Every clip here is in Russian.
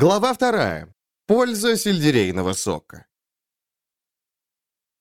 Глава вторая. Польза сельдерейного сока.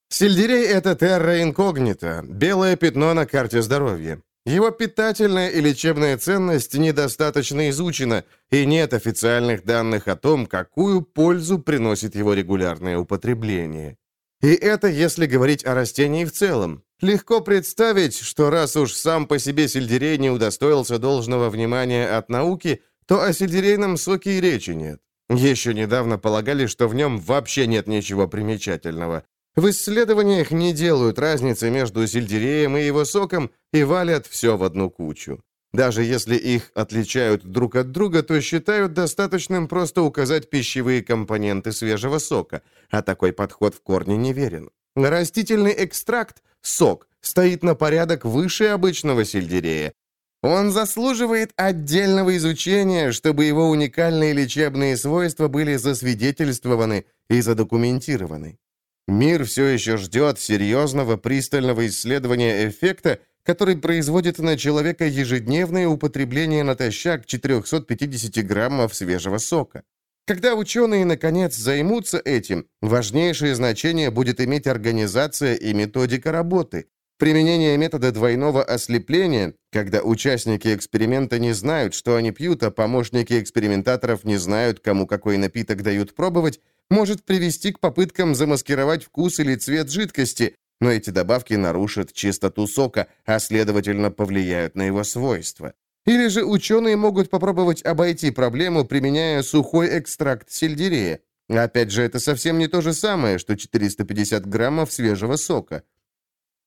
Сельдерей – это терра инкогнита, белое пятно на карте здоровья. Его питательная и лечебная ценность недостаточно изучена, и нет официальных данных о том, какую пользу приносит его регулярное употребление. И это если говорить о растении в целом. Легко представить, что раз уж сам по себе сельдерей не удостоился должного внимания от науки, то о сельдерейном соке и речи нет. Еще недавно полагали, что в нем вообще нет ничего примечательного. В исследованиях не делают разницы между сельдереем и его соком и валят все в одну кучу. Даже если их отличают друг от друга, то считают достаточным просто указать пищевые компоненты свежего сока, а такой подход в корне неверен. Растительный экстракт, сок, стоит на порядок выше обычного сельдерея. Он заслуживает отдельного изучения, чтобы его уникальные лечебные свойства были засвидетельствованы и задокументированы. Мир все еще ждет серьезного пристального исследования эффекта, который производит на человека ежедневное употребление натощак 450 граммов свежего сока. Когда ученые, наконец, займутся этим, важнейшее значение будет иметь организация и методика работы. Применение метода двойного ослепления, когда участники эксперимента не знают, что они пьют, а помощники экспериментаторов не знают, кому какой напиток дают пробовать, может привести к попыткам замаскировать вкус или цвет жидкости, но эти добавки нарушат чистоту сока, а следовательно повлияют на его свойства. Или же ученые могут попробовать обойти проблему, применяя сухой экстракт сельдерея. Опять же, это совсем не то же самое, что 450 граммов свежего сока.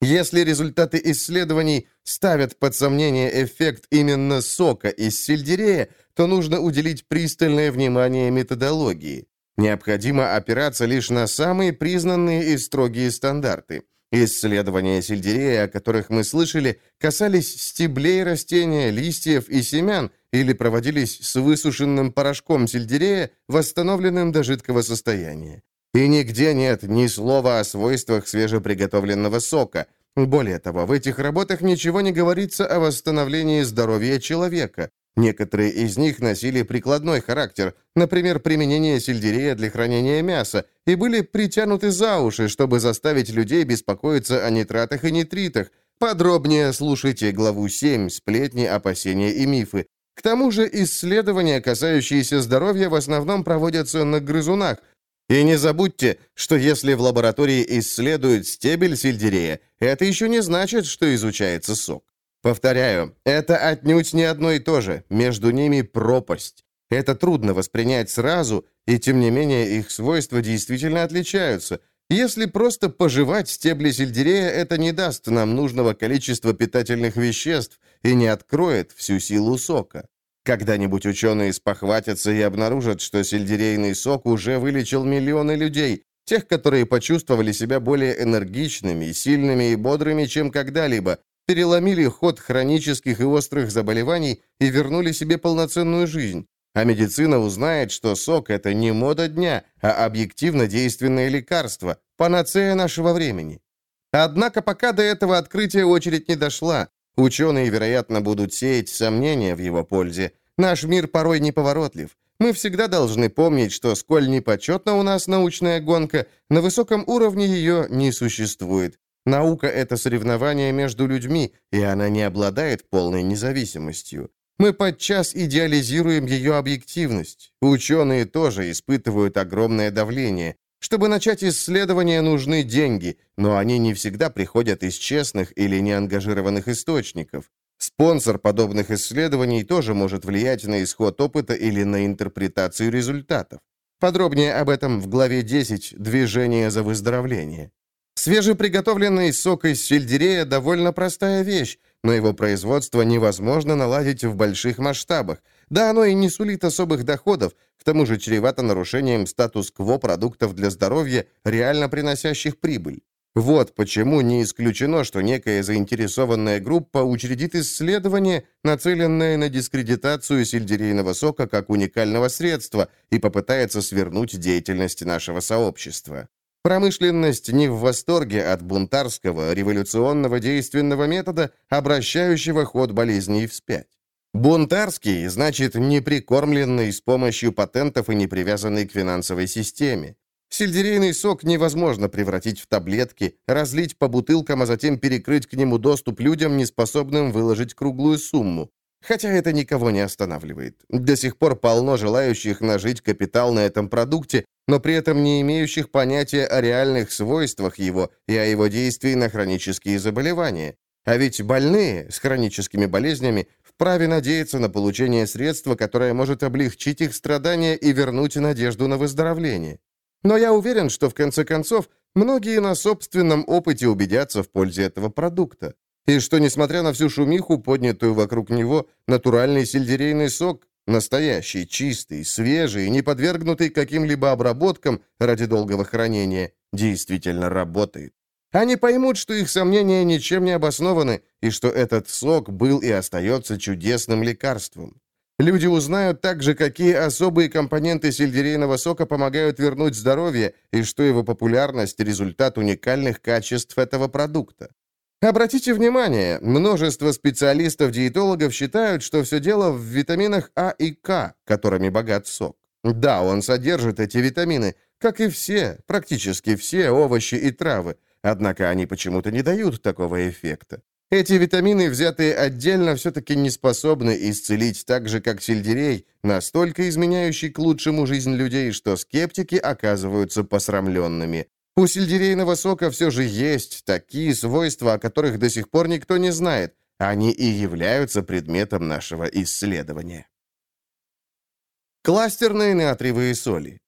Если результаты исследований ставят под сомнение эффект именно сока из сельдерея, то нужно уделить пристальное внимание методологии. Необходимо опираться лишь на самые признанные и строгие стандарты. Исследования сельдерея, о которых мы слышали, касались стеблей растения, листьев и семян или проводились с высушенным порошком сельдерея, восстановленным до жидкого состояния. И нигде нет ни слова о свойствах свежеприготовленного сока. Более того, в этих работах ничего не говорится о восстановлении здоровья человека. Некоторые из них носили прикладной характер, например, применение сельдерея для хранения мяса, и были притянуты за уши, чтобы заставить людей беспокоиться о нитратах и нитритах. Подробнее слушайте главу 7 «Сплетни, опасения и мифы». К тому же исследования, касающиеся здоровья, в основном проводятся на грызунах. И не забудьте, что если в лаборатории исследуют стебель сельдерея, это еще не значит, что изучается сок. Повторяю, это отнюдь не одно и то же, между ними пропасть. Это трудно воспринять сразу, и тем не менее их свойства действительно отличаются. Если просто пожевать стебли сельдерея, это не даст нам нужного количества питательных веществ и не откроет всю силу сока. Когда-нибудь ученые спохватятся и обнаружат, что сельдерейный сок уже вылечил миллионы людей, тех, которые почувствовали себя более энергичными, сильными и бодрыми, чем когда-либо, переломили ход хронических и острых заболеваний и вернули себе полноценную жизнь. А медицина узнает, что сок – это не мода дня, а объективно действенное лекарство, панацея нашего времени. Однако пока до этого открытия очередь не дошла. Ученые, вероятно, будут сеять сомнения в его пользе. Наш мир порой неповоротлив. Мы всегда должны помнить, что сколь непочетна у нас научная гонка, на высоком уровне ее не существует. Наука — это соревнование между людьми, и она не обладает полной независимостью. Мы подчас идеализируем ее объективность. Ученые тоже испытывают огромное давление. Чтобы начать исследования, нужны деньги, но они не всегда приходят из честных или неангажированных источников. Спонсор подобных исследований тоже может влиять на исход опыта или на интерпретацию результатов. Подробнее об этом в главе 10 «Движение за выздоровление». Свежеприготовленный сок из сельдерея довольно простая вещь, но его производство невозможно наладить в больших масштабах. Да, оно и не сулит особых доходов, к тому же чревато нарушением статус-кво продуктов для здоровья, реально приносящих прибыль. Вот почему не исключено, что некая заинтересованная группа учредит исследование, нацеленное на дискредитацию сельдерейного сока как уникального средства и попытается свернуть деятельность нашего сообщества. Промышленность не в восторге от бунтарского, революционного действенного метода, обращающего ход болезней вспять. Бунтарский значит неприкормленный с помощью патентов и не привязанный к финансовой системе. Сельдерейный сок невозможно превратить в таблетки, разлить по бутылкам, а затем перекрыть к нему доступ людям, не способным выложить круглую сумму. Хотя это никого не останавливает. До сих пор полно желающих нажить капитал на этом продукте, но при этом не имеющих понятия о реальных свойствах его и о его действии на хронические заболевания. А ведь больные с хроническими болезнями вправе надеяться на получение средства, которое может облегчить их страдания и вернуть надежду на выздоровление. Но я уверен, что в конце концов многие на собственном опыте убедятся в пользе этого продукта. И что, несмотря на всю шумиху, поднятую вокруг него, натуральный сельдерейный сок, настоящий, чистый, свежий, не подвергнутый каким-либо обработкам ради долгого хранения, действительно работает. Они поймут, что их сомнения ничем не обоснованы, и что этот сок был и остается чудесным лекарством. Люди узнают также, какие особые компоненты сельдерейного сока помогают вернуть здоровье, и что его популярность – результат уникальных качеств этого продукта. Обратите внимание, множество специалистов-диетологов считают, что все дело в витаминах А и К, которыми богат сок. Да, он содержит эти витамины, как и все, практически все овощи и травы, Однако они почему-то не дают такого эффекта. Эти витамины, взятые отдельно, все-таки не способны исцелить так же, как сельдерей, настолько изменяющий к лучшему жизнь людей, что скептики оказываются посрамленными. У сельдерейного сока все же есть такие свойства, о которых до сих пор никто не знает. Они и являются предметом нашего исследования. Кластерные натриевые соли.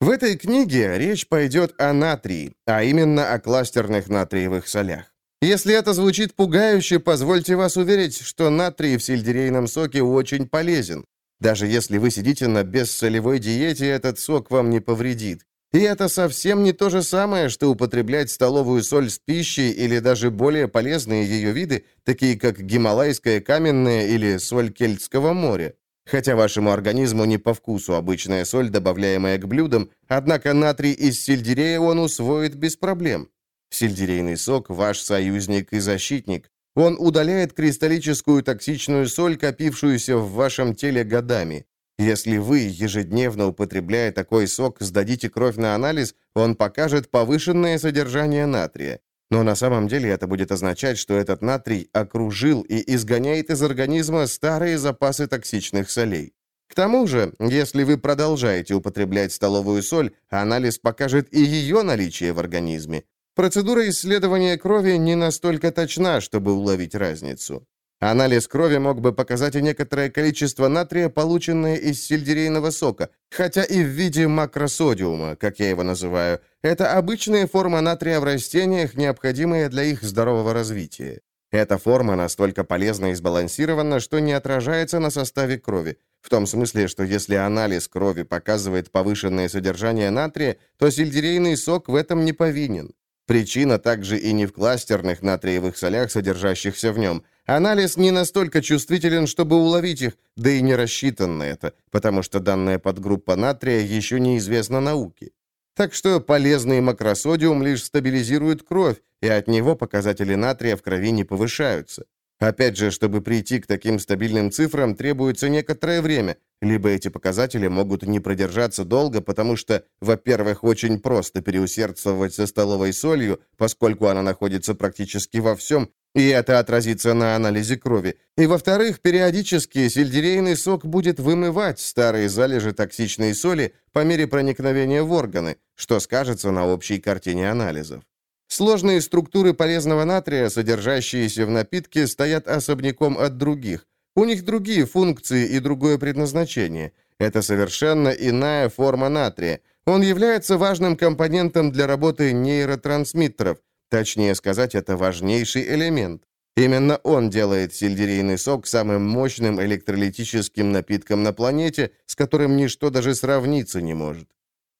В этой книге речь пойдет о натрии, а именно о кластерных натриевых солях. Если это звучит пугающе, позвольте вас уверить, что натрий в сельдерейном соке очень полезен. Даже если вы сидите на бессолевой диете, этот сок вам не повредит. И это совсем не то же самое, что употреблять столовую соль с пищей или даже более полезные ее виды, такие как гималайская каменная или соль Кельтского моря. Хотя вашему организму не по вкусу обычная соль, добавляемая к блюдам, однако натрий из сельдерея он усвоит без проблем. Сельдерейный сок – ваш союзник и защитник. Он удаляет кристаллическую токсичную соль, копившуюся в вашем теле годами. Если вы, ежедневно употребляя такой сок, сдадите кровь на анализ, он покажет повышенное содержание натрия. Но на самом деле это будет означать, что этот натрий окружил и изгоняет из организма старые запасы токсичных солей. К тому же, если вы продолжаете употреблять столовую соль, анализ покажет и ее наличие в организме. Процедура исследования крови не настолько точна, чтобы уловить разницу. Анализ крови мог бы показать и некоторое количество натрия, полученное из сельдерейного сока, хотя и в виде макросодиума, как я его называю. Это обычная форма натрия в растениях, необходимая для их здорового развития. Эта форма настолько полезна и сбалансирована, что не отражается на составе крови. В том смысле, что если анализ крови показывает повышенное содержание натрия, то сельдерейный сок в этом не повинен. Причина также и не в кластерных натриевых солях, содержащихся в нем. Анализ не настолько чувствителен, чтобы уловить их, да и не рассчитан на это, потому что данная подгруппа натрия еще неизвестна науке. Так что полезный макросодиум лишь стабилизирует кровь, и от него показатели натрия в крови не повышаются. Опять же, чтобы прийти к таким стабильным цифрам, требуется некоторое время, либо эти показатели могут не продержаться долго, потому что, во-первых, очень просто переусердствовать со столовой солью, поскольку она находится практически во всем, и это отразится на анализе крови. И, во-вторых, периодически сельдерейный сок будет вымывать старые залежи токсичной соли по мере проникновения в органы, что скажется на общей картине анализов. Сложные структуры полезного натрия, содержащиеся в напитке, стоят особняком от других. У них другие функции и другое предназначение. Это совершенно иная форма натрия. Он является важным компонентом для работы нейротрансмиттеров. Точнее сказать, это важнейший элемент. Именно он делает сельдерейный сок самым мощным электролитическим напитком на планете, с которым ничто даже сравниться не может.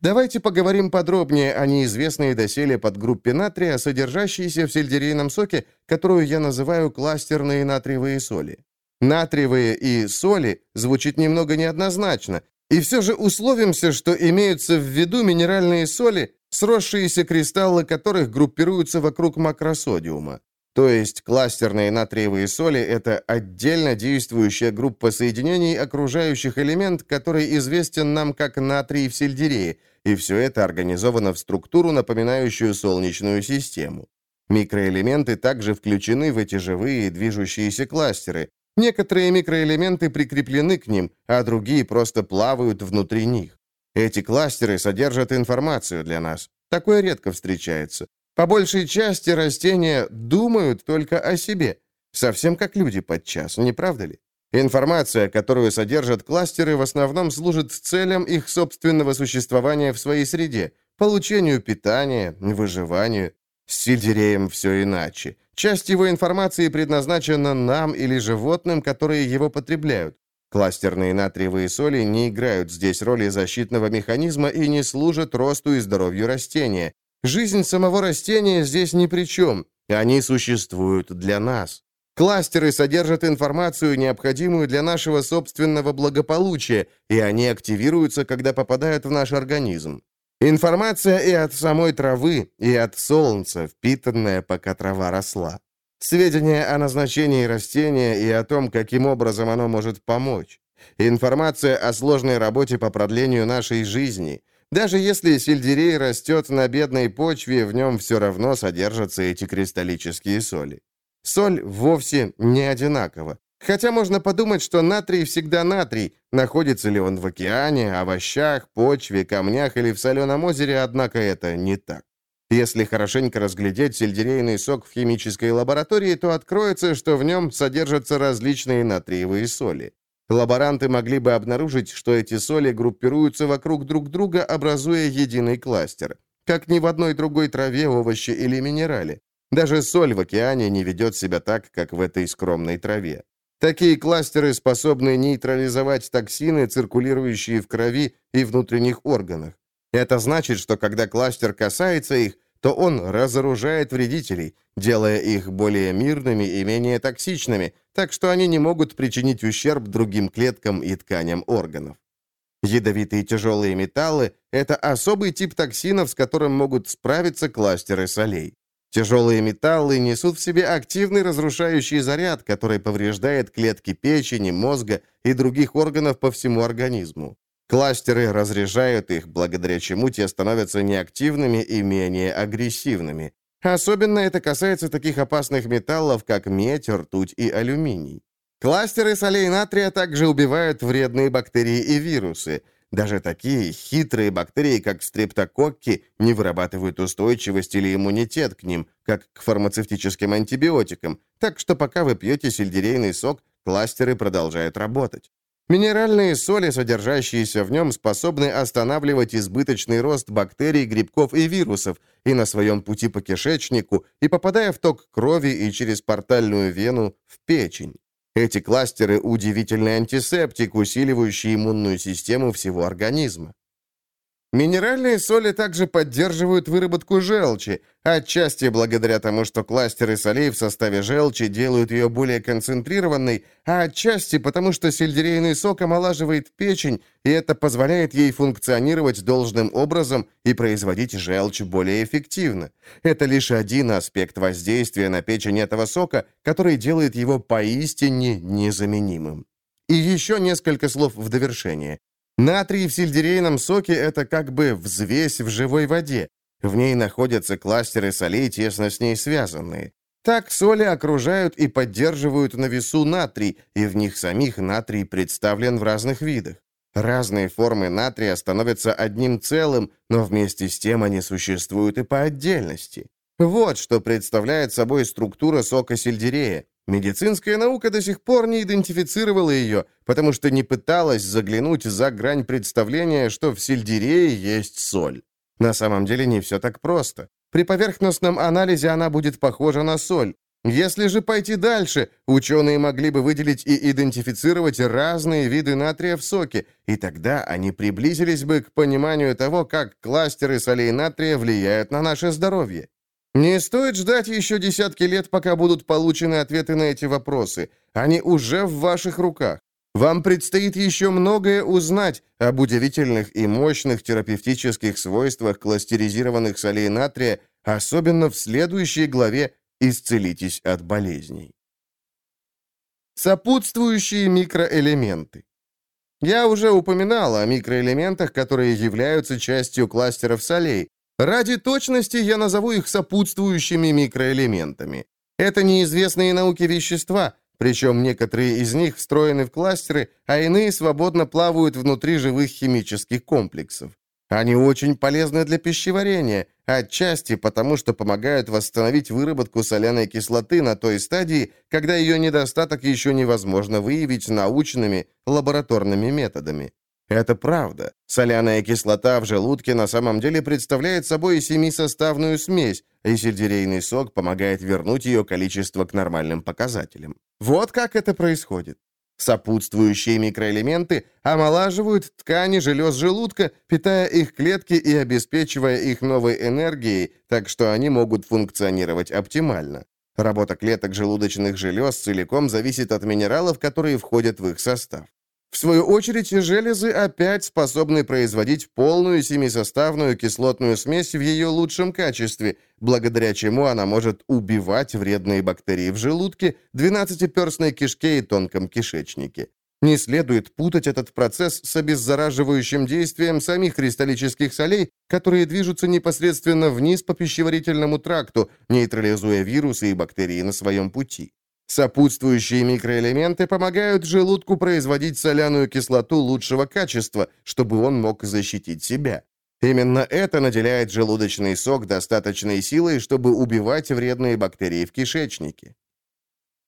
Давайте поговорим подробнее о неизвестной доселе подгруппе натрия, содержащейся в сельдерейном соке, которую я называю кластерные натриевые соли. Натриевые и соли звучит немного неоднозначно, и все же условимся, что имеются в виду минеральные соли, сросшиеся кристаллы которых группируются вокруг макросодиума. То есть кластерные натриевые соли – это отдельно действующая группа соединений окружающих элемент, который известен нам как натрий в сельдерее, и все это организовано в структуру, напоминающую Солнечную систему. Микроэлементы также включены в эти живые движущиеся кластеры. Некоторые микроэлементы прикреплены к ним, а другие просто плавают внутри них. Эти кластеры содержат информацию для нас. Такое редко встречается. По большей части растения думают только о себе, совсем как люди подчас, не правда ли? Информация, которую содержат кластеры, в основном служит целям их собственного существования в своей среде, получению питания, выживанию. С сельдереем все иначе. Часть его информации предназначена нам или животным, которые его потребляют. Кластерные натриевые соли не играют здесь роли защитного механизма и не служат росту и здоровью растения. Жизнь самого растения здесь ни при чем. Они существуют для нас. Кластеры содержат информацию, необходимую для нашего собственного благополучия, и они активируются, когда попадают в наш организм. Информация и от самой травы, и от солнца, впитанная, пока трава росла. Сведения о назначении растения и о том, каким образом оно может помочь. Информация о сложной работе по продлению нашей жизни. Даже если сельдерей растет на бедной почве, в нем все равно содержатся эти кристаллические соли. Соль вовсе не одинакова. Хотя можно подумать, что натрий всегда натрий, находится ли он в океане, овощах, почве, камнях или в соленом озере, однако это не так. Если хорошенько разглядеть сельдерейный сок в химической лаборатории, то откроется, что в нем содержатся различные натриевые соли. Лаборанты могли бы обнаружить, что эти соли группируются вокруг друг друга, образуя единый кластер. Как ни в одной другой траве, овощи или минерале. Даже соль в океане не ведет себя так, как в этой скромной траве. Такие кластеры способны нейтрализовать токсины, циркулирующие в крови и внутренних органах. Это значит, что когда кластер касается их, то он разоружает вредителей, делая их более мирными и менее токсичными, так что они не могут причинить ущерб другим клеткам и тканям органов. Ядовитые тяжелые металлы – это особый тип токсинов, с которым могут справиться кластеры солей. Тяжелые металлы несут в себе активный разрушающий заряд, который повреждает клетки печени, мозга и других органов по всему организму. Кластеры разряжают их, благодаря чему те становятся неактивными и менее агрессивными. Особенно это касается таких опасных металлов, как медь, ртуть и алюминий. Кластеры солей натрия также убивают вредные бактерии и вирусы – даже такие хитрые бактерии, как стрептококки, не вырабатывают устойчивость или иммунитет к ним, как к фармацевтическим антибиотикам, так что пока вы пьете сельдерейный сок, кластеры продолжают работать. Минеральные соли, содержащиеся в нем, способны останавливать избыточный рост бактерий, грибков и вирусов и на своем пути по кишечнику, и попадая в ток крови и через портальную вену в печень. Эти кластеры – удивительный антисептик, усиливающий иммунную систему всего организма. Минеральные соли также поддерживают выработку желчи, отчасти благодаря тому, что кластеры солей в составе желчи делают ее более концентрированной, а отчасти потому, что сельдерейный сок омолаживает печень, и это позволяет ей функционировать должным образом и производить желчь более эффективно. Это лишь один аспект воздействия на печень этого сока, который делает его поистине незаменимым. И еще несколько слов в довершение. Натрий в сельдерейном соке – это как бы взвесь в живой воде. В ней находятся кластеры солей, тесно с ней связанные. Так соли окружают и поддерживают на весу натрий, и в них самих натрий представлен в разных видах. Разные формы натрия становятся одним целым, но вместе с тем они существуют и по отдельности. Вот что представляет собой структура сока сельдерея. Медицинская наука до сих пор не идентифицировала ее, потому что не пыталась заглянуть за грань представления, что в сельдерее есть соль. На самом деле не все так просто. При поверхностном анализе она будет похожа на соль. Если же пойти дальше, ученые могли бы выделить и идентифицировать разные виды натрия в соке, и тогда они приблизились бы к пониманию того, как кластеры солей натрия влияют на наше здоровье. Не стоит ждать еще десятки лет, пока будут получены ответы на эти вопросы. Они уже в ваших руках. Вам предстоит еще многое узнать об удивительных и мощных терапевтических свойствах кластеризированных солей натрия, особенно в следующей главе исцелитесь от болезней. Сопутствующие микроэлементы. Я уже упоминал о микроэлементах, которые являются частью кластеров солей. Ради точности я назову их сопутствующими микроэлементами. Это неизвестные науке вещества, причем некоторые из них встроены в кластеры, а иные свободно плавают внутри живых химических комплексов. Они очень полезны для пищеварения, отчасти потому, что помогают восстановить выработку соляной кислоты на той стадии, когда ее недостаток еще невозможно выявить научными лабораторными методами. Это правда. Соляная кислота в желудке на самом деле представляет собой семисоставную смесь, и сельдерейный сок помогает вернуть ее количество к нормальным показателям. Вот как это происходит. Сопутствующие микроэлементы омолаживают ткани желез желудка, питая их клетки и обеспечивая их новой энергией, так что они могут функционировать оптимально. Работа клеток желудочных желез целиком зависит от минералов, которые входят в их состав. В свою очередь, железы опять способны производить полную семисоставную кислотную смесь в ее лучшем качестве, благодаря чему она может убивать вредные бактерии в желудке, двенадцатиперстной кишке и тонком кишечнике. Не следует путать этот процесс с обеззараживающим действием самих кристаллических солей, которые движутся непосредственно вниз по пищеварительному тракту, нейтрализуя вирусы и бактерии на своем пути. Сопутствующие микроэлементы помогают желудку производить соляную кислоту лучшего качества, чтобы он мог защитить себя. Именно это наделяет желудочный сок достаточной силой, чтобы убивать вредные бактерии в кишечнике.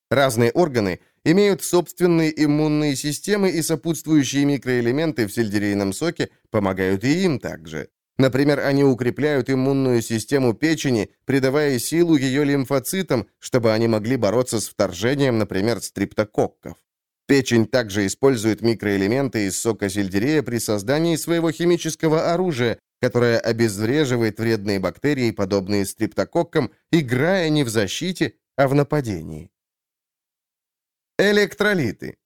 Разные органы имеют собственные иммунные системы, и сопутствующие микроэлементы в сельдерейном соке помогают и им также. Например, они укрепляют иммунную систему печени, придавая силу ее лимфоцитам, чтобы они могли бороться с вторжением, например, стриптококков. Печень также использует микроэлементы из сока сельдерея при создании своего химического оружия, которое обезвреживает вредные бактерии, подобные стриптококкам, играя не в защите, а в нападении. Электролиты.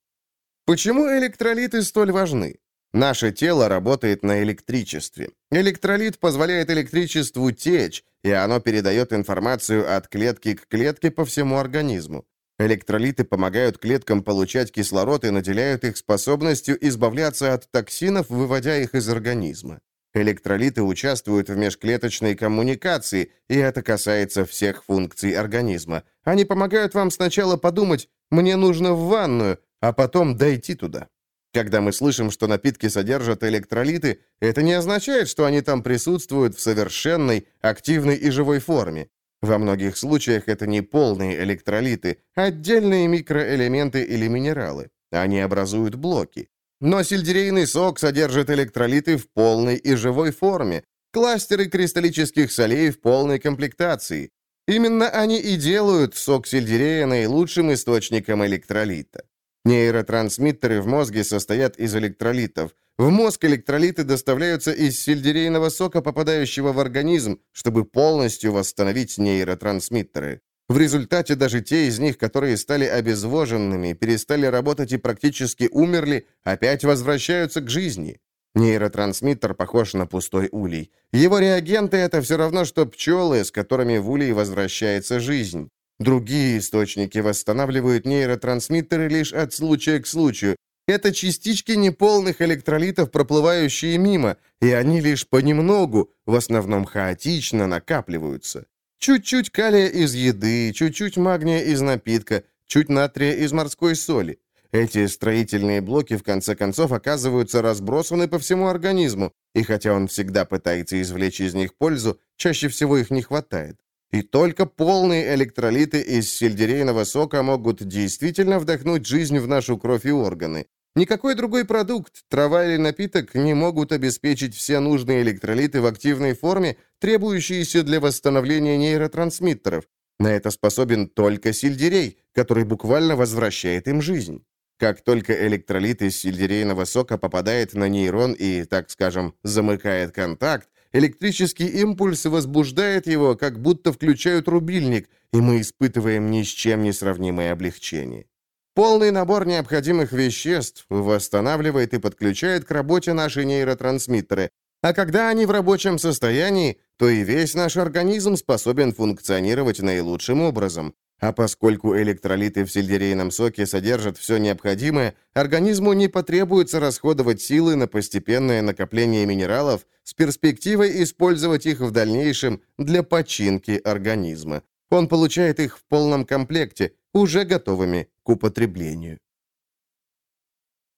Почему электролиты столь важны? Наше тело работает на электричестве. Электролит позволяет электричеству течь, и оно передает информацию от клетки к клетке по всему организму. Электролиты помогают клеткам получать кислород и наделяют их способностью избавляться от токсинов, выводя их из организма. Электролиты участвуют в межклеточной коммуникации, и это касается всех функций организма. Они помогают вам сначала подумать «мне нужно в ванную», а потом дойти туда. Когда мы слышим, что напитки содержат электролиты, это не означает, что они там присутствуют в совершенной, активной и живой форме. Во многих случаях это не полные электролиты, а отдельные микроэлементы или минералы. Они образуют блоки. Но сельдерейный сок содержит электролиты в полной и живой форме, кластеры кристаллических солей в полной комплектации. Именно они и делают сок сельдерея наилучшим источником электролита. Нейротрансмиттеры в мозге состоят из электролитов. В мозг электролиты доставляются из сельдерейного сока, попадающего в организм, чтобы полностью восстановить нейротрансмиттеры. В результате даже те из них, которые стали обезвоженными, перестали работать и практически умерли, опять возвращаются к жизни. Нейротрансмиттер похож на пустой улей. Его реагенты — это все равно, что пчелы, с которыми в улей возвращается жизнь. Другие источники восстанавливают нейротрансмиттеры лишь от случая к случаю. Это частички неполных электролитов, проплывающие мимо, и они лишь понемногу, в основном хаотично, накапливаются. Чуть-чуть калия из еды, чуть-чуть магния из напитка, чуть натрия из морской соли. Эти строительные блоки, в конце концов, оказываются разбросаны по всему организму, и хотя он всегда пытается извлечь из них пользу, чаще всего их не хватает. И только полные электролиты из сельдерейного сока могут действительно вдохнуть жизнь в нашу кровь и органы. Никакой другой продукт, трава или напиток не могут обеспечить все нужные электролиты в активной форме, требующиеся для восстановления нейротрансмиттеров. На это способен только сельдерей, который буквально возвращает им жизнь. Как только электролит из сельдерейного сока попадает на нейрон и, так скажем, замыкает контакт, Электрический импульс возбуждает его, как будто включают рубильник, и мы испытываем ни с чем не сравнимое облегчение. Полный набор необходимых веществ восстанавливает и подключает к работе наши нейротрансмиттеры, а когда они в рабочем состоянии, то и весь наш организм способен функционировать наилучшим образом. А поскольку электролиты в сельдерейном соке содержат все необходимое, организму не потребуется расходовать силы на постепенное накопление минералов с перспективой использовать их в дальнейшем для починки организма. Он получает их в полном комплекте, уже готовыми к употреблению.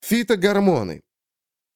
Фитогормоны.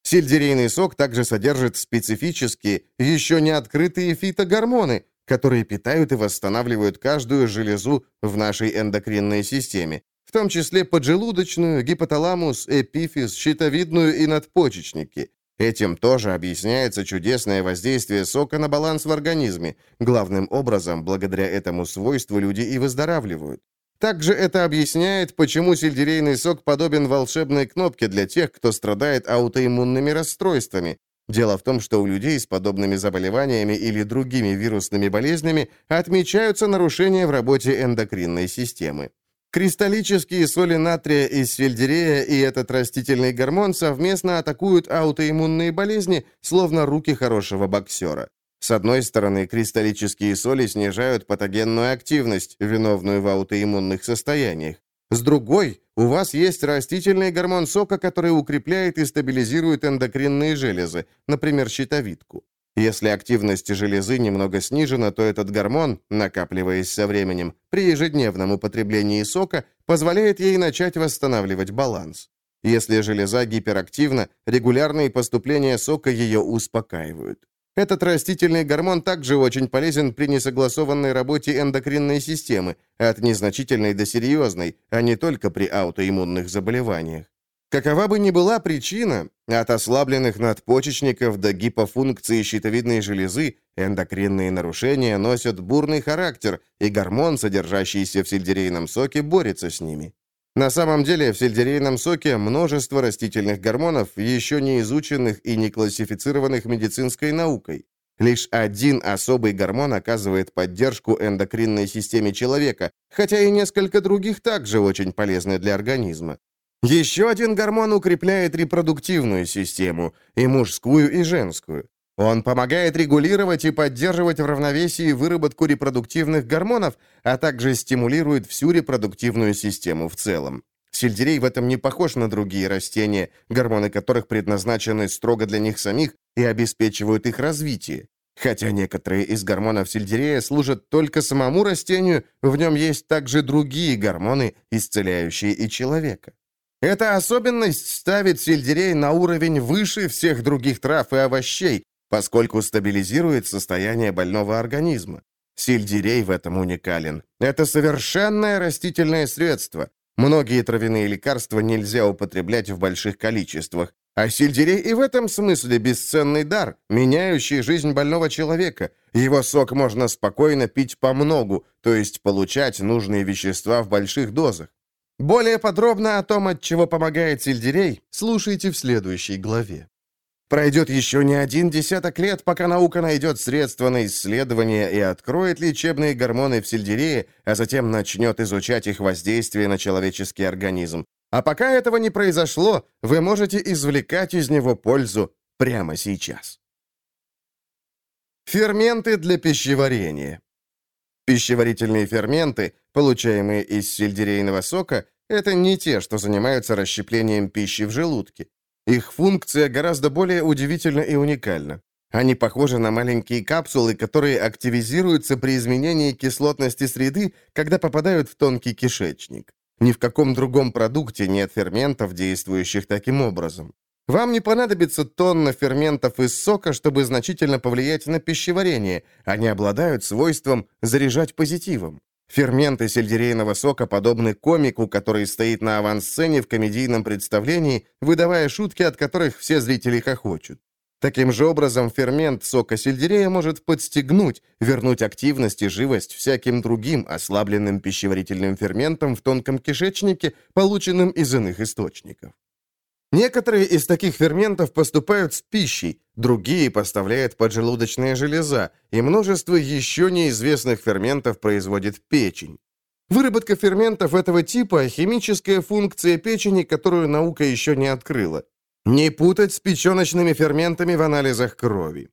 Сельдерейный сок также содержит специфические, еще не открытые фитогормоны, которые питают и восстанавливают каждую железу в нашей эндокринной системе, в том числе поджелудочную, гипоталамус, эпифиз, щитовидную и надпочечники. Этим тоже объясняется чудесное воздействие сока на баланс в организме. Главным образом, благодаря этому свойству люди и выздоравливают. Также это объясняет, почему сельдерейный сок подобен волшебной кнопке для тех, кто страдает аутоиммунными расстройствами. Дело в том, что у людей с подобными заболеваниями или другими вирусными болезнями отмечаются нарушения в работе эндокринной системы. Кристаллические соли натрия из сельдерея и этот растительный гормон совместно атакуют аутоиммунные болезни, словно руки хорошего боксера. С одной стороны, кристаллические соли снижают патогенную активность, виновную в аутоиммунных состояниях. С другой, у вас есть растительный гормон сока, который укрепляет и стабилизирует эндокринные железы, например, щитовидку. Если активность железы немного снижена, то этот гормон, накапливаясь со временем, при ежедневном употреблении сока, позволяет ей начать восстанавливать баланс. Если железа гиперактивна, регулярные поступления сока ее успокаивают. Этот растительный гормон также очень полезен при несогласованной работе эндокринной системы, от незначительной до серьезной, а не только при аутоиммунных заболеваниях. Какова бы ни была причина, от ослабленных надпочечников до гипофункции щитовидной железы, эндокринные нарушения носят бурный характер, и гормон, содержащийся в сельдерейном соке, борется с ними. На самом деле в сельдерейном соке множество растительных гормонов, еще не изученных и не классифицированных медицинской наукой. Лишь один особый гормон оказывает поддержку эндокринной системе человека, хотя и несколько других также очень полезны для организма. Еще один гормон укрепляет репродуктивную систему, и мужскую, и женскую. Он помогает регулировать и поддерживать в равновесии выработку репродуктивных гормонов, а также стимулирует всю репродуктивную систему в целом. Сельдерей в этом не похож на другие растения, гормоны которых предназначены строго для них самих и обеспечивают их развитие. Хотя некоторые из гормонов сельдерея служат только самому растению, в нем есть также другие гормоны, исцеляющие и человека. Эта особенность ставит сельдерей на уровень выше всех других трав и овощей, поскольку стабилизирует состояние больного организма. Сельдерей в этом уникален. Это совершенное растительное средство. Многие травяные лекарства нельзя употреблять в больших количествах, а сельдерей и в этом смысле бесценный дар, меняющий жизнь больного человека. Его сок можно спокойно пить по многу, то есть получать нужные вещества в больших дозах. Более подробно о том, от чего помогает сельдерей, слушайте в следующей главе. Пройдет еще не один десяток лет, пока наука найдет средства на исследование и откроет лечебные гормоны в сельдерее, а затем начнет изучать их воздействие на человеческий организм. А пока этого не произошло, вы можете извлекать из него пользу прямо сейчас. Ферменты для пищеварения. Пищеварительные ферменты, получаемые из сельдерейного сока, это не те, что занимаются расщеплением пищи в желудке. Их функция гораздо более удивительна и уникальна. Они похожи на маленькие капсулы, которые активизируются при изменении кислотности среды, когда попадают в тонкий кишечник. Ни в каком другом продукте нет ферментов, действующих таким образом. Вам не понадобится тонна ферментов из сока, чтобы значительно повлиять на пищеварение. Они обладают свойством заряжать позитивом. Ферменты сельдерейного сока подобны комику, который стоит на авансцене в комедийном представлении, выдавая шутки, от которых все зрители хохочут. Таким же образом, фермент сока сельдерея может подстегнуть, вернуть активность и живость всяким другим ослабленным пищеварительным ферментам в тонком кишечнике, полученным из иных источников. Некоторые из таких ферментов поступают с пищей, другие поставляет поджелудочная железа, и множество еще неизвестных ферментов производит печень. Выработка ферментов этого типа – химическая функция печени, которую наука еще не открыла. Не путать с печеночными ферментами в анализах крови.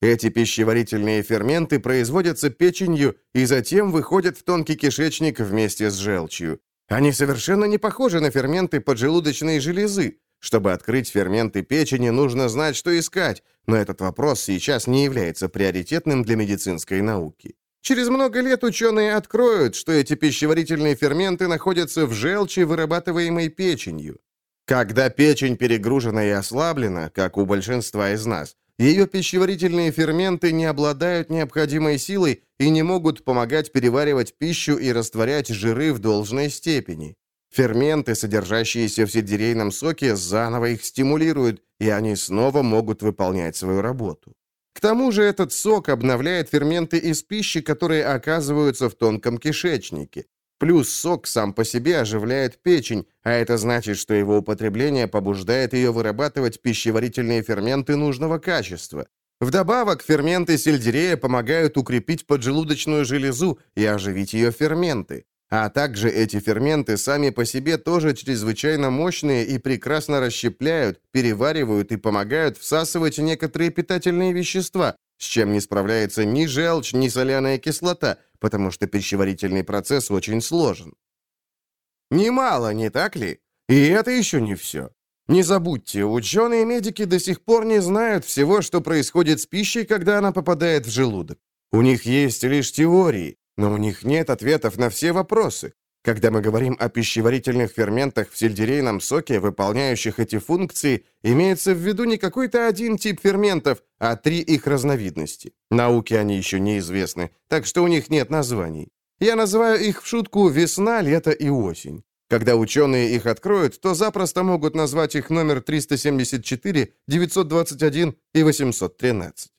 Эти пищеварительные ферменты производятся печенью и затем выходят в тонкий кишечник вместе с желчью. Они совершенно не похожи на ферменты поджелудочной железы. Чтобы открыть ферменты печени, нужно знать, что искать, но этот вопрос сейчас не является приоритетным для медицинской науки. Через много лет ученые откроют, что эти пищеварительные ферменты находятся в желчи, вырабатываемой печенью. Когда печень перегружена и ослаблена, как у большинства из нас, ее пищеварительные ферменты не обладают необходимой силой и не могут помогать переваривать пищу и растворять жиры в должной степени. Ферменты, содержащиеся в сельдерейном соке, заново их стимулируют, и они снова могут выполнять свою работу. К тому же этот сок обновляет ферменты из пищи, которые оказываются в тонком кишечнике. Плюс сок сам по себе оживляет печень, а это значит, что его употребление побуждает ее вырабатывать пищеварительные ферменты нужного качества. Вдобавок, ферменты сельдерея помогают укрепить поджелудочную железу и оживить ее ферменты. А также эти ферменты сами по себе тоже чрезвычайно мощные и прекрасно расщепляют, переваривают и помогают всасывать некоторые питательные вещества, с чем не справляется ни желчь, ни соляная кислота, потому что пищеварительный процесс очень сложен. Немало, не так ли? И это еще не все. Не забудьте, ученые-медики до сих пор не знают всего, что происходит с пищей, когда она попадает в желудок. У них есть лишь теории, но у них нет ответов на все вопросы. Когда мы говорим о пищеварительных ферментах в сельдерейном соке, выполняющих эти функции, имеется в виду не какой-то один тип ферментов, а три их разновидности. Науке они еще неизвестны, так что у них нет названий. Я называю их в шутку «весна», «лето» и «осень». Когда ученые их откроют, то запросто могут назвать их номер 374, 921 и 813.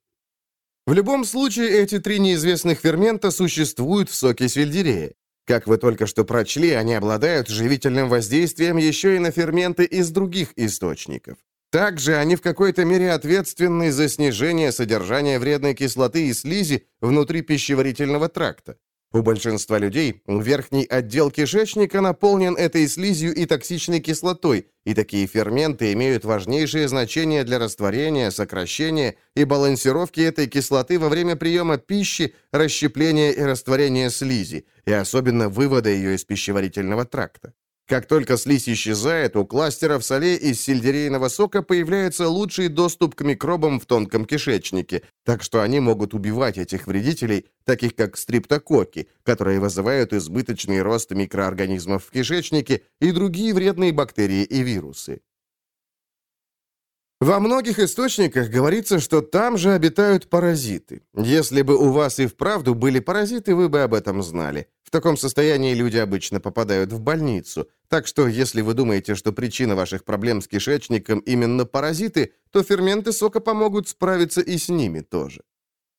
В любом случае, эти три неизвестных фермента существуют в соке сельдерея. Как вы только что прочли, они обладают живительным воздействием еще и на ферменты из других источников. Также они в какой-то мере ответственны за снижение содержания вредной кислоты и слизи внутри пищеварительного тракта. У большинства людей верхний отдел кишечника наполнен этой слизью и токсичной кислотой, и такие ферменты имеют важнейшее значение для растворения, сокращения и балансировки этой кислоты во время приема пищи, расщепления и растворения слизи, и особенно вывода ее из пищеварительного тракта. Как только слизь исчезает, у кластеров солей из сельдерейного сока появляется лучший доступ к микробам в тонком кишечнике, так что они могут убивать этих вредителей, таких как стриптококки, которые вызывают избыточный рост микроорганизмов в кишечнике и другие вредные бактерии и вирусы. Во многих источниках говорится, что там же обитают паразиты. Если бы у вас и вправду были паразиты, вы бы об этом знали. В таком состоянии люди обычно попадают в больницу. Так что, если вы думаете, что причина ваших проблем с кишечником именно паразиты, то ферменты сока помогут справиться и с ними тоже.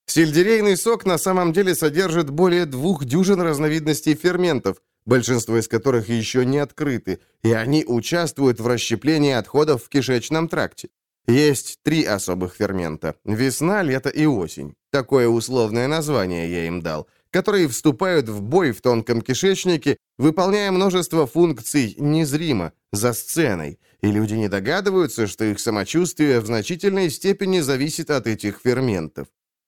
Сельдерейный сок на самом деле содержит более двух дюжин разновидностей ферментов, большинство из которых еще не открыты, и они участвуют в расщеплении отходов в кишечном тракте. Есть три особых фермента – весна, лето и осень. Такое условное название я им дал, которые вступают в бой в тонком кишечнике, выполняя множество функций незримо, за сценой, и люди не догадываются, что их самочувствие в значительной степени зависит от этих ферментов.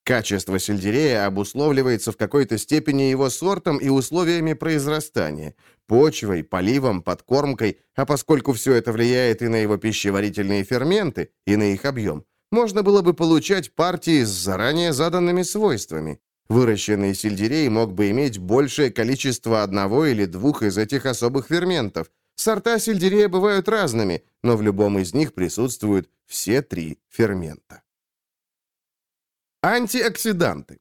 Качество сельдерея обусловливается в какой-то степени его сортом и условиями произрастания, почвой, поливом, подкормкой, а поскольку все это влияет и на его пищеварительные ферменты, и на их объем, можно было бы получать партии с заранее заданными свойствами. Выращенный сельдерей мог бы иметь большее количество одного или двух из этих особых ферментов. Сорта сельдерея бывают разными, но в любом из них присутствуют все три фермента. Антиоксиданты.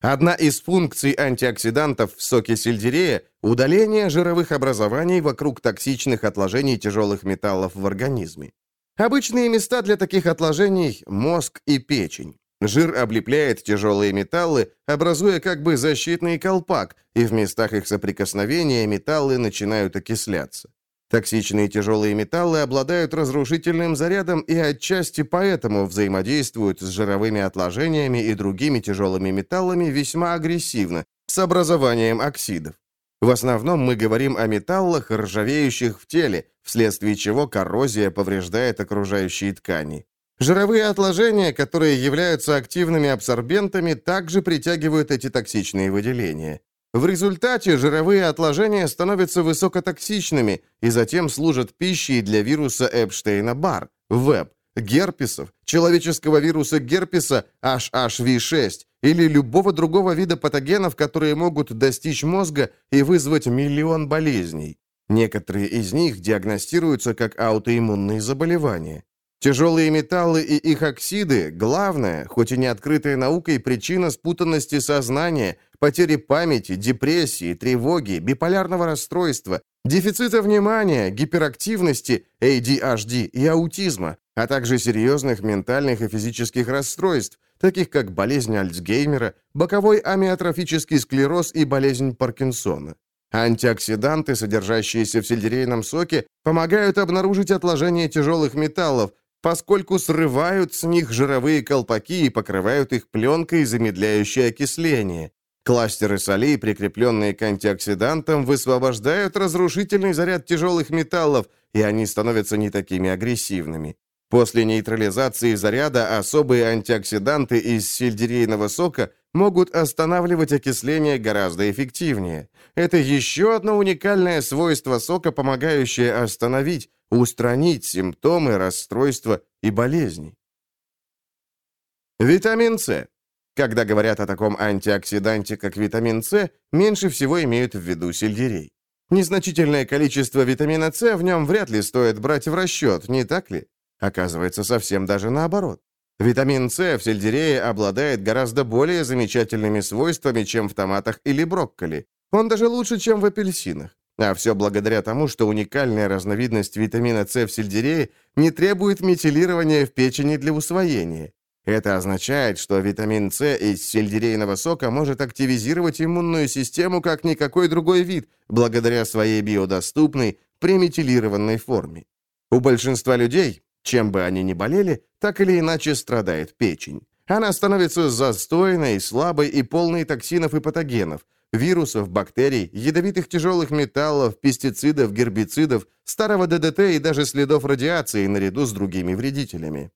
Одна из функций антиоксидантов в соке сельдерея – удаление жировых образований вокруг токсичных отложений тяжелых металлов в организме. Обычные места для таких отложений – мозг и печень. Жир облепляет тяжелые металлы, образуя как бы защитный колпак, и в местах их соприкосновения металлы начинают окисляться. Токсичные тяжелые металлы обладают разрушительным зарядом и отчасти поэтому взаимодействуют с жировыми отложениями и другими тяжелыми металлами весьма агрессивно, с образованием оксидов. В основном мы говорим о металлах, ржавеющих в теле, вследствие чего коррозия повреждает окружающие ткани. Жировые отложения, которые являются активными абсорбентами, также притягивают эти токсичные выделения. В результате жировые отложения становятся высокотоксичными и затем служат пищей для вируса Эпштейна-Бар, ВЭБ, герпесов, человеческого вируса герпеса HHV6 или любого другого вида патогенов, которые могут достичь мозга и вызвать миллион болезней. Некоторые из них диагностируются как аутоиммунные заболевания. Тяжелые металлы и их оксиды – главная, хоть и не открытая наукой, причина спутанности сознания, потери памяти, депрессии, тревоги, биполярного расстройства, дефицита внимания, гиперактивности, ADHD и аутизма, а также серьезных ментальных и физических расстройств, таких как болезнь Альцгеймера, боковой амиотрофический склероз и болезнь Паркинсона. Антиоксиданты, содержащиеся в сельдерейном соке, помогают обнаружить отложение тяжелых металлов, поскольку срывают с них жировые колпаки и покрывают их пленкой, замедляющей окисление. Кластеры солей, прикрепленные к антиоксидантам, высвобождают разрушительный заряд тяжелых металлов, и они становятся не такими агрессивными. После нейтрализации заряда особые антиоксиданты из сельдерейного сока могут останавливать окисление гораздо эффективнее. Это еще одно уникальное свойство сока, помогающее остановить, устранить симптомы расстройства и болезней. Витамин С. Когда говорят о таком антиоксиданте, как витамин С, меньше всего имеют в виду сельдерей. Незначительное количество витамина С в нем вряд ли стоит брать в расчет, не так ли? Оказывается, совсем даже наоборот. Витамин С в сельдерее обладает гораздо более замечательными свойствами, чем в томатах или брокколи. Он даже лучше, чем в апельсинах. А все благодаря тому, что уникальная разновидность витамина С в сельдерее не требует метилирования в печени для усвоения. Это означает, что витамин С из сельдерейного сока может активизировать иммунную систему как никакой другой вид, благодаря своей биодоступной, преметилированной форме. У большинства людей, чем бы они ни болели, так или иначе страдает печень. Она становится застойной, слабой и полной токсинов и патогенов, вирусов, бактерий, ядовитых тяжелых металлов, пестицидов, гербицидов, старого ДДТ и даже следов радиации наряду с другими вредителями.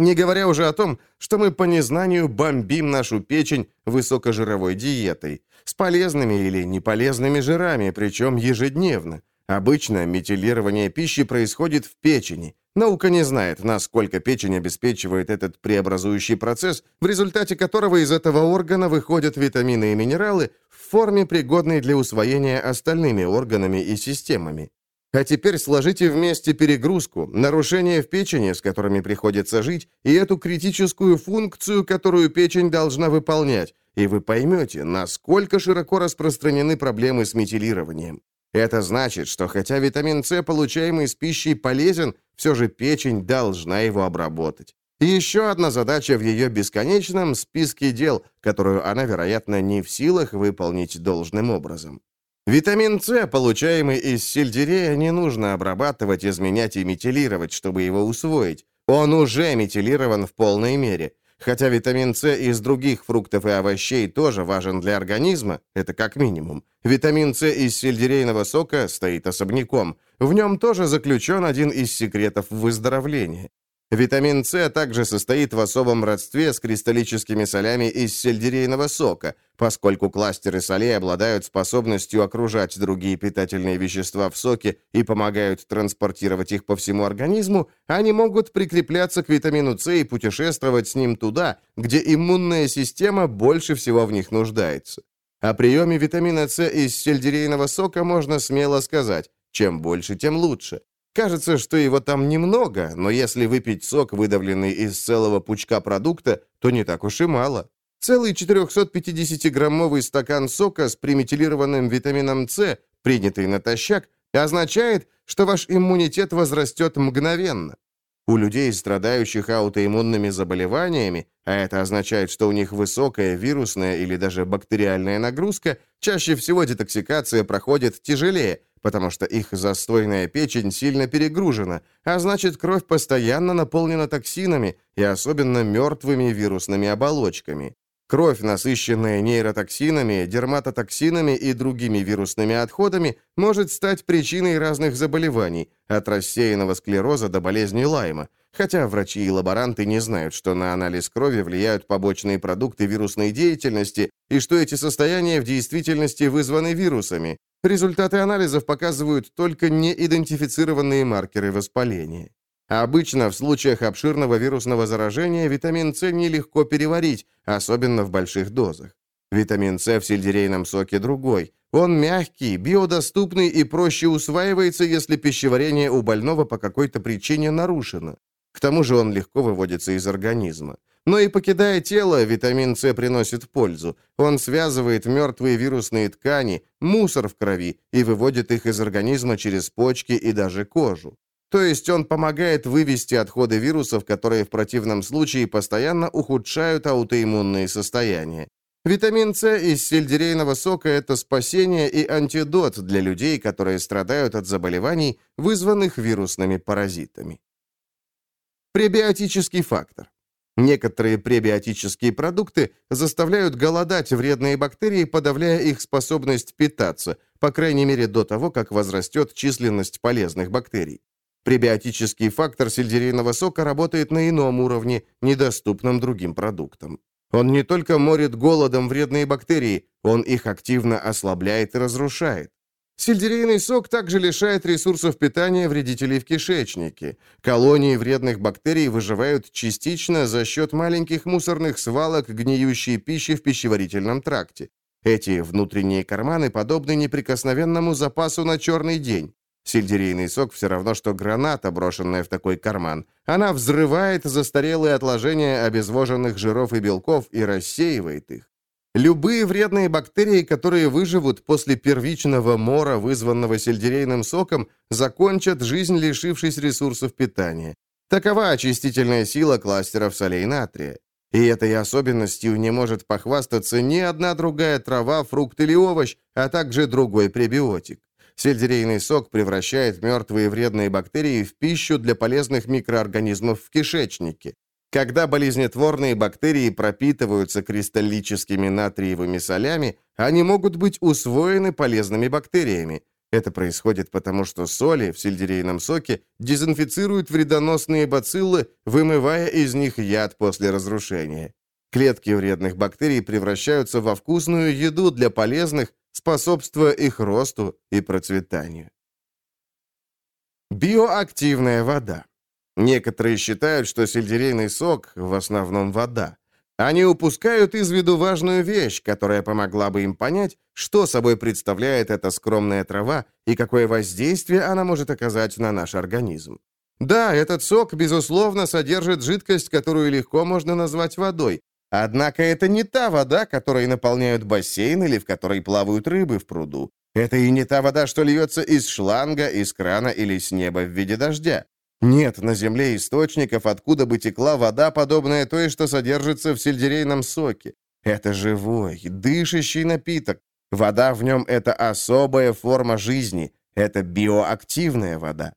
Не говоря уже о том, что мы по незнанию бомбим нашу печень высокожировой диетой, с полезными или неполезными жирами, причем ежедневно. Обычно метилирование пищи происходит в печени, Наука не знает, насколько печень обеспечивает этот преобразующий процесс, в результате которого из этого органа выходят витамины и минералы в форме, пригодной для усвоения остальными органами и системами. А теперь сложите вместе перегрузку, нарушения в печени, с которыми приходится жить, и эту критическую функцию, которую печень должна выполнять, и вы поймете, насколько широко распространены проблемы с метилированием. Это значит, что хотя витамин С, получаемый с пищей, полезен, все же печень должна его обработать. И еще одна задача в ее бесконечном списке дел, которую она, вероятно, не в силах выполнить должным образом. Витамин С, получаемый из сельдерея, не нужно обрабатывать, изменять и метилировать, чтобы его усвоить. Он уже метилирован в полной мере. Хотя витамин С из других фруктов и овощей тоже важен для организма, это как минимум. Витамин С из сельдерейного сока стоит особняком. В нем тоже заключен один из секретов выздоровления. Витамин С также состоит в особом родстве с кристаллическими солями из сельдерейного сока, поскольку кластеры солей обладают способностью окружать другие питательные вещества в соке и помогают транспортировать их по всему организму, они могут прикрепляться к витамину С и путешествовать с ним туда, где иммунная система больше всего в них нуждается. О приеме витамина С из сельдерейного сока можно смело сказать, чем больше, тем лучше. Кажется, что его там немного, но если выпить сок, выдавленный из целого пучка продукта, то не так уж и мало. Целый 450-граммовый стакан сока с приметилированным витамином С, принятый натощак, означает, что ваш иммунитет возрастет мгновенно. У людей, страдающих аутоиммунными заболеваниями, а это означает, что у них высокая вирусная или даже бактериальная нагрузка, чаще всего детоксикация проходит тяжелее, потому что их застойная печень сильно перегружена, а значит, кровь постоянно наполнена токсинами и особенно мертвыми вирусными оболочками. Кровь, насыщенная нейротоксинами, дерматотоксинами и другими вирусными отходами, может стать причиной разных заболеваний, от рассеянного склероза до болезни Лайма, хотя врачи и лаборанты не знают, что на анализ крови влияют побочные продукты вирусной деятельности и что эти состояния в действительности вызваны вирусами. Результаты анализов показывают только неидентифицированные маркеры воспаления. Обычно в случаях обширного вирусного заражения витамин С нелегко переварить, особенно в больших дозах. Витамин С в сельдерейном соке другой. Он мягкий, биодоступный и проще усваивается, если пищеварение у больного по какой-то причине нарушено. К тому же он легко выводится из организма. Но и покидая тело, витамин С приносит пользу. Он связывает мертвые вирусные ткани, мусор в крови и выводит их из организма через почки и даже кожу. То есть он помогает вывести отходы вирусов, которые в противном случае постоянно ухудшают аутоиммунные состояния. Витамин С из сельдерейного сока – это спасение и антидот для людей, которые страдают от заболеваний, вызванных вирусными паразитами. Пребиотический фактор. Некоторые пребиотические продукты заставляют голодать вредные бактерии, подавляя их способность питаться, по крайней мере до того, как возрастет численность полезных бактерий. Пребиотический фактор сельдерейного сока работает на ином уровне, недоступном другим продуктам. Он не только морит голодом вредные бактерии, он их активно ослабляет и разрушает. Сельдерейный сок также лишает ресурсов питания вредителей в кишечнике. Колонии вредных бактерий выживают частично за счет маленьких мусорных свалок гниющей пищи в пищеварительном тракте. Эти внутренние карманы подобны неприкосновенному запасу на черный день. Сельдерейный сок все равно, что граната, брошенная в такой карман. Она взрывает застарелые отложения обезвоженных жиров и белков и рассеивает их. Любые вредные бактерии, которые выживут после первичного мора, вызванного сельдерейным соком, закончат жизнь, лишившись ресурсов питания. Такова очистительная сила кластеров солей натрия. И этой особенностью не может похвастаться ни одна другая трава, фрукт или овощ, а также другой пребиотик. Сельдерейный сок превращает мертвые вредные бактерии в пищу для полезных микроорганизмов в кишечнике. Когда болезнетворные бактерии пропитываются кристаллическими натриевыми солями, они могут быть усвоены полезными бактериями. Это происходит потому, что соли в сельдерейном соке дезинфицируют вредоносные бациллы, вымывая из них яд после разрушения. Клетки вредных бактерий превращаются во вкусную еду для полезных, способствуя их росту и процветанию. Биоактивная вода. Некоторые считают, что сельдерейный сок в основном вода. Они упускают из виду важную вещь, которая помогла бы им понять, что собой представляет эта скромная трава и какое воздействие она может оказать на наш организм. Да, этот сок, безусловно, содержит жидкость, которую легко можно назвать водой, Однако это не та вода, которой наполняют бассейн или в которой плавают рыбы в пруду. Это и не та вода, что льется из шланга, из крана или с неба в виде дождя. Нет на Земле источников, откуда бы текла вода, подобная той, что содержится в сельдерейном соке. Это живой, дышащий напиток. Вода в нем — это особая форма жизни. Это биоактивная вода.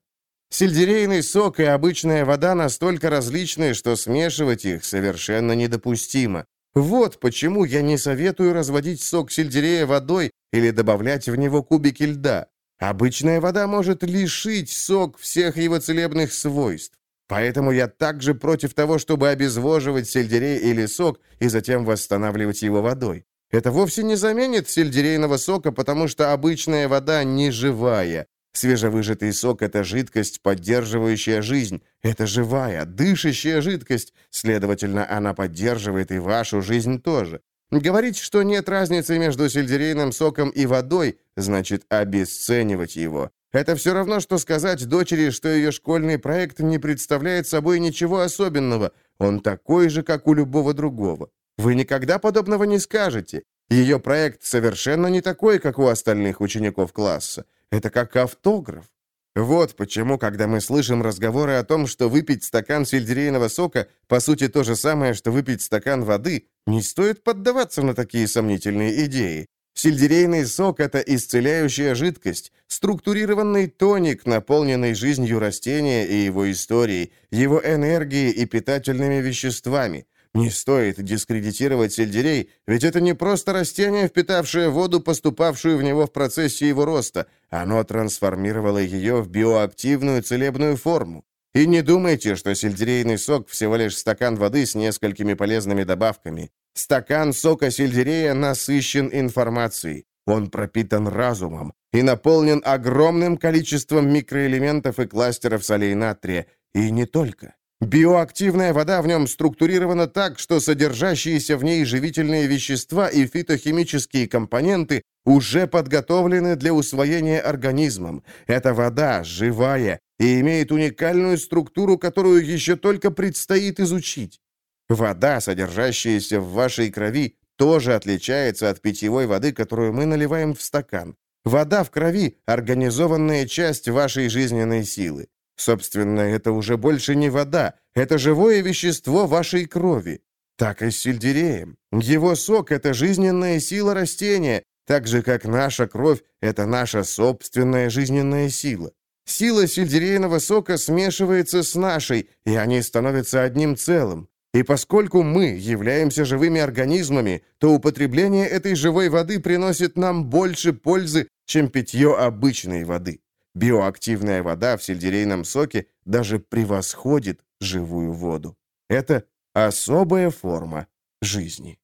Сельдерейный сок и обычная вода настолько различны, что смешивать их совершенно недопустимо. Вот почему я не советую разводить сок сельдерея водой или добавлять в него кубики льда. Обычная вода может лишить сок всех его целебных свойств. Поэтому я также против того, чтобы обезвоживать сельдерей или сок и затем восстанавливать его водой. Это вовсе не заменит сельдерейного сока, потому что обычная вода не живая. Свежевыжатый сок – это жидкость, поддерживающая жизнь. Это живая, дышащая жидкость. Следовательно, она поддерживает и вашу жизнь тоже. Говорить, что нет разницы между сельдерейным соком и водой, значит обесценивать его. Это все равно, что сказать дочери, что ее школьный проект не представляет собой ничего особенного. Он такой же, как у любого другого. Вы никогда подобного не скажете. Ее проект совершенно не такой, как у остальных учеников класса. Это как автограф. Вот почему, когда мы слышим разговоры о том, что выпить стакан сельдерейного сока по сути то же самое, что выпить стакан воды, не стоит поддаваться на такие сомнительные идеи. Сельдерейный сок – это исцеляющая жидкость, структурированный тоник, наполненный жизнью растения и его историей, его энергией и питательными веществами. Не стоит дискредитировать сельдерей, ведь это не просто растение, впитавшее воду, поступавшую в него в процессе его роста. Оно трансформировало ее в биоактивную целебную форму. И не думайте, что сельдерейный сок всего лишь стакан воды с несколькими полезными добавками. Стакан сока сельдерея насыщен информацией. Он пропитан разумом и наполнен огромным количеством микроэлементов и кластеров солей натрия. И не только. Биоактивная вода в нем структурирована так, что содержащиеся в ней живительные вещества и фитохимические компоненты уже подготовлены для усвоения организмом. Эта вода живая и имеет уникальную структуру, которую еще только предстоит изучить. Вода, содержащаяся в вашей крови, тоже отличается от питьевой воды, которую мы наливаем в стакан. Вода в крови – организованная часть вашей жизненной силы. Собственно, это уже больше не вода, это живое вещество вашей крови. Так и с сельдереем. Его сок – это жизненная сила растения, так же, как наша кровь – это наша собственная жизненная сила. Сила сельдерейного сока смешивается с нашей, и они становятся одним целым. И поскольку мы являемся живыми организмами, то употребление этой живой воды приносит нам больше пользы, чем питье обычной воды. Биоактивная вода в сельдерейном соке даже превосходит живую воду. Это особая форма жизни.